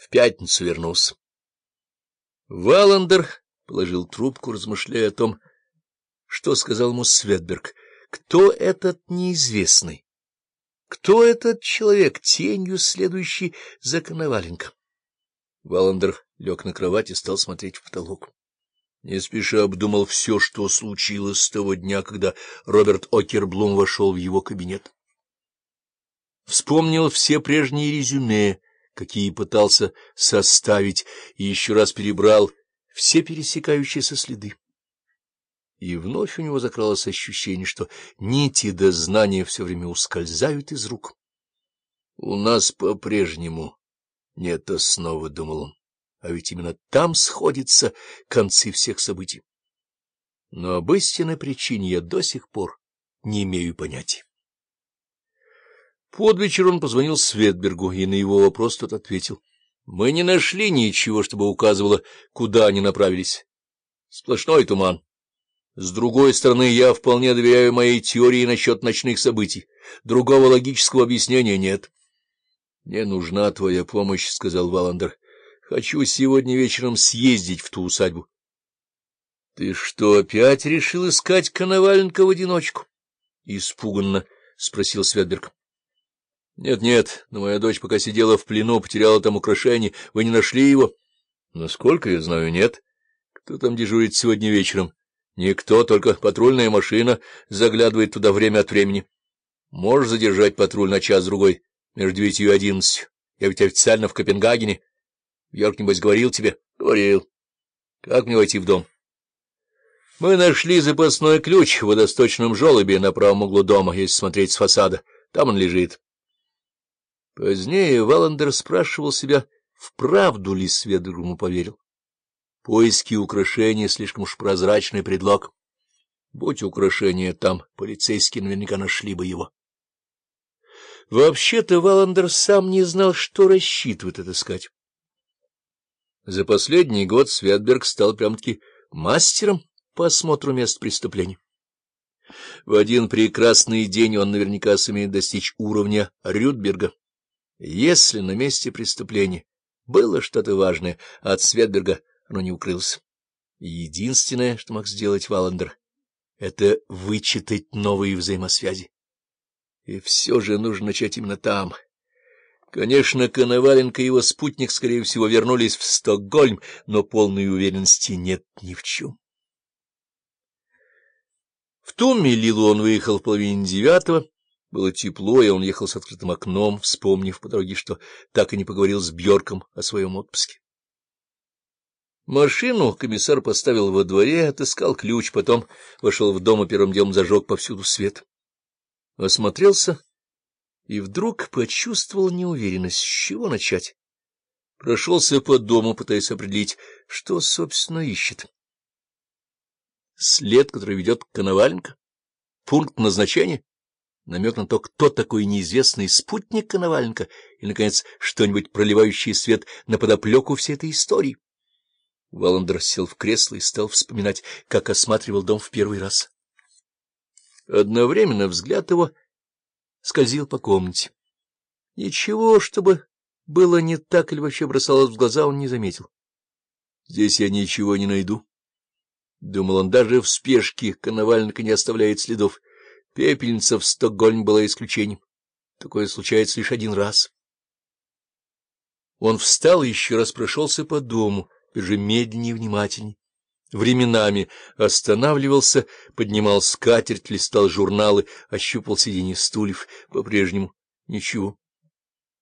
В пятницу вернулся. Валандер положил трубку, размышляя о том, что сказал ему Светберг. Кто этот неизвестный? Кто этот человек, тенью следующий за Коноваленко? Валандер лег на кровать и стал смотреть в потолок. Не спеша обдумал все, что случилось с того дня, когда Роберт Окерблум вошел в его кабинет. Вспомнил все прежние резюме, какие пытался составить, и еще раз перебрал все пересекающиеся следы. И вновь у него закралось ощущение, что нити до знания все время ускользают из рук. — У нас по-прежнему нет основы, — думал он, — а ведь именно там сходятся концы всех событий. Но об истинной причине я до сих пор не имею понятия. Под вечер он позвонил Светбергу, и на его вопрос тот ответил. — Мы не нашли ничего, чтобы указывало, куда они направились. Сплошной туман. С другой стороны, я вполне доверяю моей теории насчет ночных событий. Другого логического объяснения нет. — Мне нужна твоя помощь, — сказал Валандер. — Хочу сегодня вечером съездить в ту усадьбу. — Ты что, опять решил искать Коноваленко в одиночку? — испуганно спросил Светберг. Нет, нет, но моя дочь пока сидела в плену, потеряла там украшение. Вы не нашли его? Насколько я знаю, нет. Кто там дежурит сегодня вечером? Никто, только патрульная машина заглядывает туда время от времени. Можешь задержать патруль на час-другой, между девятью и одиннадцатью. Я ведь официально в Копенгагене. Йорк, небось, говорил тебе? Говорил. Как мне войти в дом? Мы нашли запасной ключ в водосточном желобе на правом углу дома, если смотреть с фасада. Там он лежит. Позднее Валандер спрашивал себя, вправду ли Сведругу поверил. Поиски украшения — слишком уж прозрачный предлог. Будь украшения там, полицейские наверняка нашли бы его. Вообще-то Валандер сам не знал, что рассчитывает отыскать. За последний год Светберг стал прям-таки мастером по осмотру мест преступлений. В один прекрасный день он наверняка сумеет достичь уровня Рюдберга. Если на месте преступления было что-то важное, от Светберга оно не укрылось. Единственное, что мог сделать Валандер, — это вычитать новые взаимосвязи. И все же нужно начать именно там. Конечно, Коноваленко и его спутник, скорее всего, вернулись в Стокгольм, но полной уверенности нет ни в чем. В Тумме Лилу он выехал в половине девятого, было тепло, и он ехал с открытым окном, вспомнив по дороге, что так и не поговорил с Бьорком о своем отпуске. Машину комиссар поставил во дворе, отыскал ключ, потом вошел в дом и первым делом зажег повсюду свет. Осмотрелся и вдруг почувствовал неуверенность, с чего начать. Прошелся по дому, пытаясь определить, что, собственно, ищет. След, который ведет к Коноваленко? Пункт назначения? Намек на то, кто такой неизвестный спутник Коноваленко, и, наконец, что-нибудь проливающий свет на подоплеку всей этой истории. Валандер сел в кресло и стал вспоминать, как осматривал дом в первый раз. Одновременно взгляд его скользил по комнате. Ничего, чтобы было не так или вообще бросалось в глаза, он не заметил. Здесь я ничего не найду. Думал он, даже в спешке Коноваленко не оставляет следов. Пепельница в Стокгольм была исключением. Такое случается лишь один раз. Он встал и еще раз прошелся по дому, же медленнее и внимательнее. Временами останавливался, поднимал скатерть, листал журналы, ощупал сиденье стульев. По-прежнему ничего.